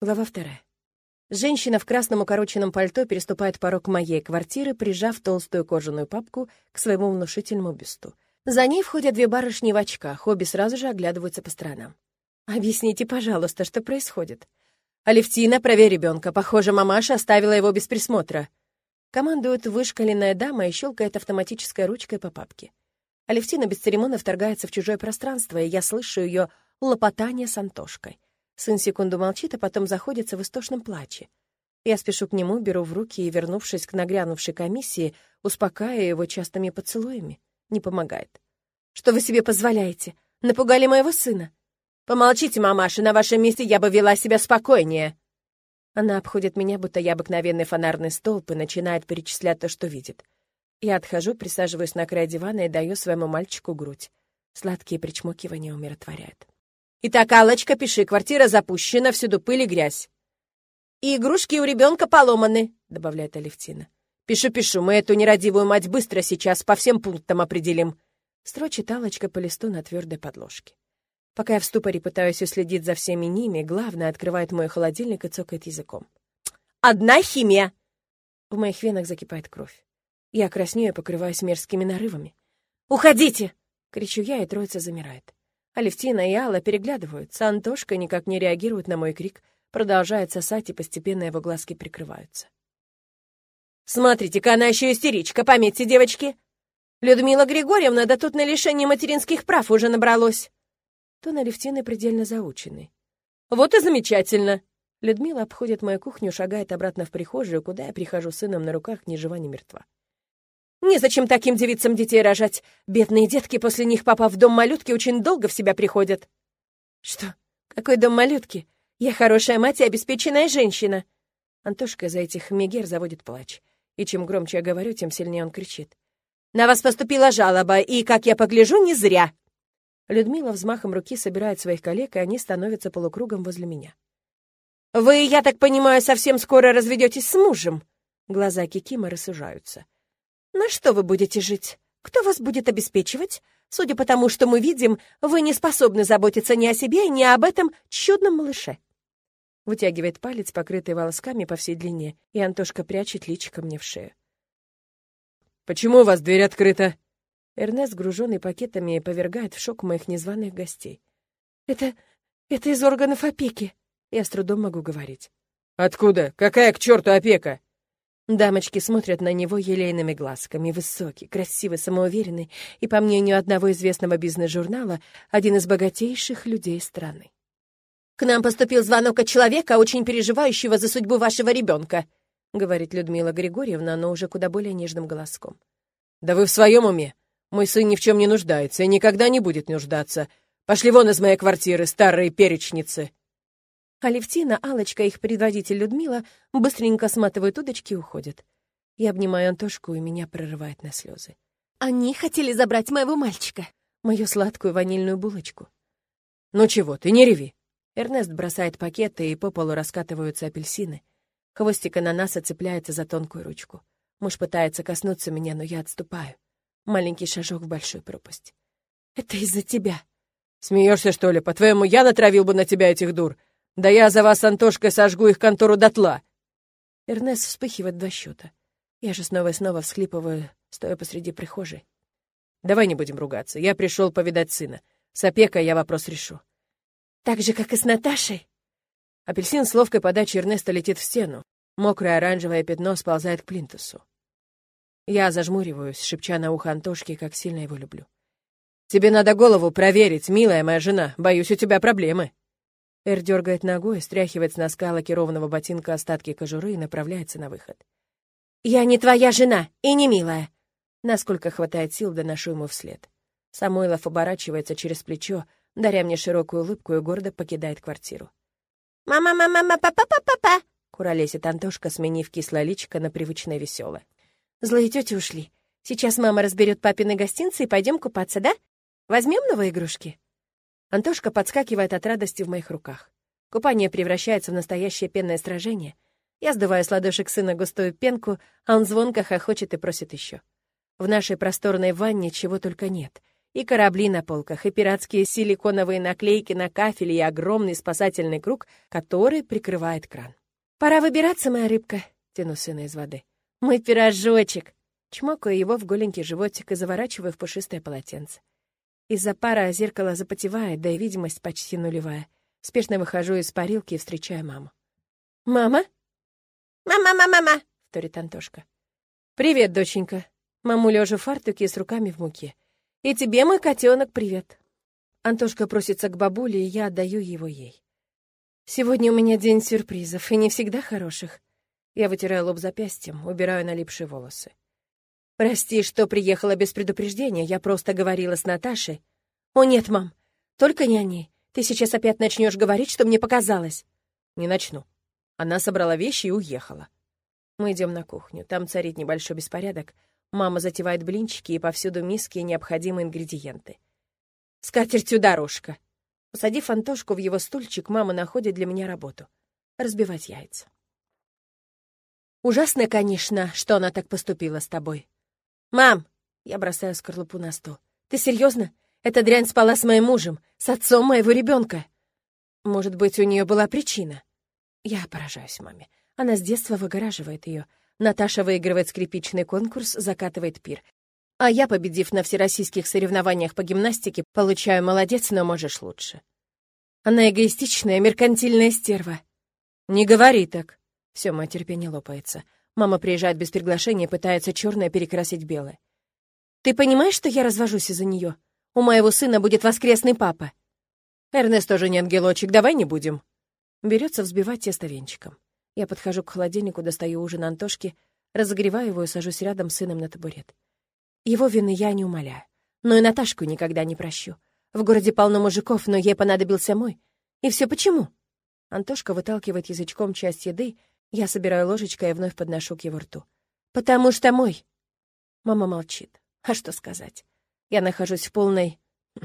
Глава вторая. Женщина в красном укороченном пальто переступает порог моей квартиры, прижав толстую кожаную папку к своему внушительному бюсту. За ней входят две барышни в очках, обе сразу же оглядываются по сторонам. «Объясните, пожалуйста, что происходит?» «Алевтина, проверь ребенка. Похоже, мамаша оставила его без присмотра». Командует вышкаленная дама и щелкает автоматической ручкой по папке. Алевтина бесцеремонно вторгается в чужое пространство, и я слышу ее лопотание с Антошкой. Сын секунду молчит, а потом заходится в истошном плаче. Я спешу к нему, беру в руки и, вернувшись к нагрянувшей комиссии, успокаиваю его частыми поцелуями. Не помогает. «Что вы себе позволяете? Напугали моего сына?» «Помолчите, мамаша, на вашем месте я бы вела себя спокойнее!» Она обходит меня, будто я обыкновенный фонарный столб, и начинает перечислять то, что видит. Я отхожу, присаживаюсь на край дивана и даю своему мальчику грудь. Сладкие причмокивания умиротворяют. Итак, Аллочка, пиши, квартира запущена, всюду пыль и грязь. И игрушки у ребенка поломаны, добавляет Алевтина. Пишу, пишу, мы эту нерадивую мать быстро сейчас по всем пунктам определим. Строчит Аллочка по листу на твердой подложке. Пока я в ступоре пытаюсь уследить за всеми ними, главное открывает мой холодильник и цокает языком. «Одна химия!» В моих венах закипает кровь. Я краснею покрываюсь мерзкими нарывами. «Уходите!» — кричу я, и троица замирает. Алевтина и Алла переглядываются, Антошка никак не реагирует на мой крик, продолжает сосать, и постепенно его глазки прикрываются. «Смотрите-ка, она еще истеричка, пометьте, девочки! Людмила Григорьевна, да тут на лишение материнских прав уже набралось!» Тон Алевтины предельно заученный. «Вот и замечательно!» Людмила обходит мою кухню, шагает обратно в прихожую, куда я прихожу с сыном на руках, ни жива, ни мертва. Незачем таким девицам детей рожать. Бедные детки, после них, попав в дом малютки, очень долго в себя приходят. Что? Какой дом малютки? Я хорошая мать и обеспеченная женщина. Антошка за этих мегер заводит плач. И чем громче я говорю, тем сильнее он кричит. На вас поступила жалоба, и, как я погляжу, не зря. Людмила взмахом руки собирает своих коллег, и они становятся полукругом возле меня. «Вы, я так понимаю, совсем скоро разведетесь с мужем?» Глаза Кикима рассужаются. На что вы будете жить? Кто вас будет обеспечивать? Судя по тому, что мы видим, вы не способны заботиться ни о себе, ни об этом чудном малыше. Вытягивает палец, покрытый волосками по всей длине, и Антошка прячет личико мне в шею. «Почему у вас дверь открыта?» Эрнест, груженный пакетами, повергает в шок моих незваных гостей. «Это... это из органов опеки!» Я с трудом могу говорить. «Откуда? Какая к черту опека?» Дамочки смотрят на него елейными глазками, высокий, красивый, самоуверенный и, по мнению одного известного бизнес-журнала, один из богатейших людей страны. «К нам поступил звонок от человека, очень переживающего за судьбу вашего ребенка», говорит Людмила Григорьевна, но уже куда более нежным голоском. «Да вы в своем уме? Мой сын ни в чем не нуждается и никогда не будет нуждаться. Пошли вон из моей квартиры, старые перечницы!» Алевтина, Алочка, их предводитель Людмила быстренько сматывают удочки и уходят. Я обнимаю Антошку, и меня прорывает на слезы. Они хотели забрать моего мальчика, мою сладкую ванильную булочку. «Ну чего ты, не реви!» Эрнест бросает пакеты, и по полу раскатываются апельсины. Хвостик ананаса цепляется за тонкую ручку. Муж пытается коснуться меня, но я отступаю. Маленький шажок в большую пропасть. «Это из-за тебя!» «Смеешься, что ли? По-твоему, я натравил бы на тебя этих дур? Да я за вас, Антошка, сожгу их контору дотла!» Эрнест вспыхивает два счета. Я же снова и снова всхлипываю, стоя посреди прихожей. «Давай не будем ругаться. Я пришел повидать сына. С опекой я вопрос решу». «Так же, как и с Наташей?» Апельсин с ловкой подачей Эрнеста летит в стену. Мокрое оранжевое пятно сползает к плинтусу. Я зажмуриваюсь, шепча на ухо Антошке, как сильно его люблю. «Тебе надо голову проверить, милая моя жена. Боюсь, у тебя проблемы». Эр дергает ногой, стряхивает с носка лакированного ботинка остатки кожуры и направляется на выход. «Я не твоя жена и не милая!» Насколько хватает сил, доношу ему вслед. Самойлов оборачивается через плечо, даря мне широкую улыбку и гордо покидает квартиру. «Мама, мама, мама, папа, папа, папа!» куролесит Антошка, сменив кислое личико на привычное веселое. «Злые тети ушли. Сейчас мама разберет папины гостинцы и пойдем купаться, да? Возьмем новые игрушки?» Антошка подскакивает от радости в моих руках. Купание превращается в настоящее пенное сражение. Я сдуваю с ладошек сына густую пенку, а он звонко хохочет и просит еще. В нашей просторной ванне чего только нет. И корабли на полках, и пиратские силиконовые наклейки на кафеле, и огромный спасательный круг, который прикрывает кран. «Пора выбираться, моя рыбка», — тяну сына из воды. «Мой пирожочек!» Чмокаю его в голенький животик и заворачиваю в пушистое полотенце. Из-за пара зеркало запотевает, да и видимость почти нулевая. Спешно выхожу из парилки и встречаю маму. «Мама?» «Мама-мама-мама!» — вторит Антошка. «Привет, доченька». Маму лежа в фартуке с руками в муке. «И тебе, мой котенок, привет». Антошка просится к бабуле, и я отдаю его ей. «Сегодня у меня день сюрпризов, и не всегда хороших». Я вытираю лоб запястьем, убираю налипшие волосы. «Прости, что приехала без предупреждения, я просто говорила с Наташей». «О, нет, мам, только не о. Ты сейчас опять начнешь говорить, что мне показалось». «Не начну». Она собрала вещи и уехала. Мы идем на кухню. Там царит небольшой беспорядок. Мама затевает блинчики, и повсюду миски и необходимые ингредиенты. «Скатертью дорожка!» Посадив Антошку в его стульчик, мама находит для меня работу. Разбивать яйца. Ужасно, конечно, что она так поступила с тобой. «Мам!» — я бросаю скорлупу на стол. «Ты серьезно? Эта дрянь спала с моим мужем, с отцом моего ребенка. Может быть, у нее была причина?» Я поражаюсь маме. Она с детства выгораживает ее. Наташа выигрывает скрипичный конкурс, закатывает пир. А я, победив на всероссийских соревнованиях по гимнастике, получаю «молодец, но можешь лучше». Она эгоистичная, меркантильная стерва. Не говори так. Все, мое терпение лопается. Мама приезжает без приглашения пытается черное перекрасить белое. Ты понимаешь, что я развожусь из-за нее? У моего сына будет воскресный папа. Эрнест тоже не ангелочек, давай не будем. Берется взбивать тесто венчиком. Я подхожу к холодильнику, достаю ужин Антошки, разогреваю его и сажусь рядом с сыном на табурет. Его вины я не умоляю. Но и Наташку никогда не прощу. В городе полно мужиков, но ей понадобился мой. И все почему? Антошка выталкивает язычком часть еды, я собираю ложечкой и вновь подношу к его рту. «Потому что мой!» Мама молчит. А что сказать? Я нахожусь в полной...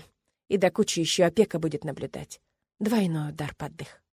И до кучи еще опека будет наблюдать. Двойной удар под дых.